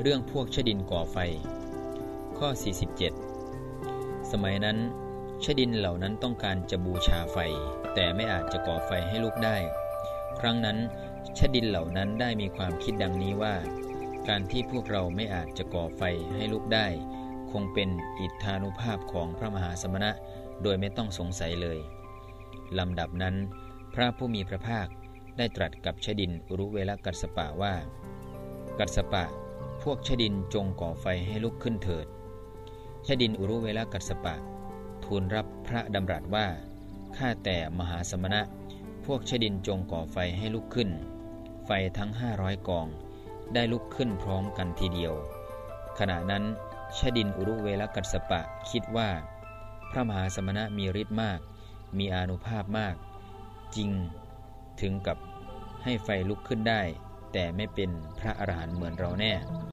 เรื่องพวกชดินก่อไฟ ข้อ 47 สมัยนั้นชดินเหล่านั้นต้องการจะบูชาไฟ แต่ไม่อาจจะก่อไฟให้ลุกได้ ครั้งนั้นชดินเหล่านั้นได้มีความคิดดังนี้ว่า การที่พวกเราไม่อาจจะก่อไฟให้ลุกได้ คงเป็นอิทธานุภาพของพระมหาสมณะโดยไม่ต้องสงสัยเลยลำดับนั้น พระผู้มีพระภาคได้ตรัสกับชดินอุรุเวลกัสปะว่า กัสปะ พวกชดินจงก่อไฟให้ลุกขึ้นเถิด ชดินอุรุเวลกัสปะ ทูลรับพระดำรัสว่า ข้าแต่มหาสมณะ พวกชดินจงก่อไฟให้ลุกขึ้น ไฟทั้งห้าร้อยกอง ได้ลุกขึ้นพร้อมกันทีเดียว ขณะนั้นชดินอุรุเวลกัสปะคิดว่า พระมหาสมณะมีฤทธิ์มาก มีอานุภาพมาก จริงถึงกับให้ไฟลุกขึ้นได้ แต่ไม่เป็นพระอรหันต์เหมือนเราแน่